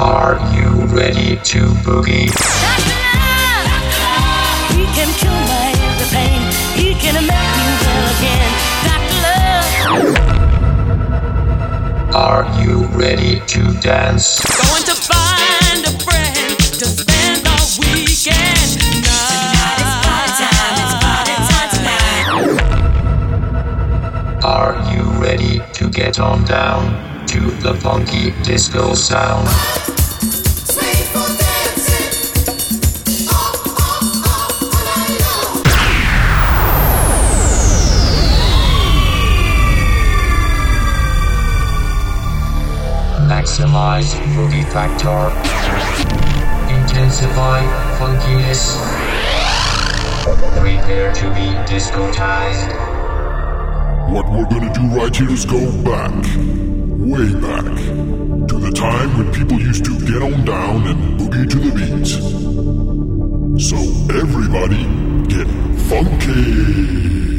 Are you ready to boogie? Doctor, He can cure my every pain. He can make me well again. Dr. Love. Are you ready to dance? Going to find a friend to spend our weekend. Tonight it's party time. It's party time tonight. Are you ready to get on down to the funky disco sound? Maximize boogie factor. Intensify funkiness. Prepare to be discotized. What we're gonna do right here is go back, way back, to the time when people used to get on down and boogie to the beat. So everybody get funky.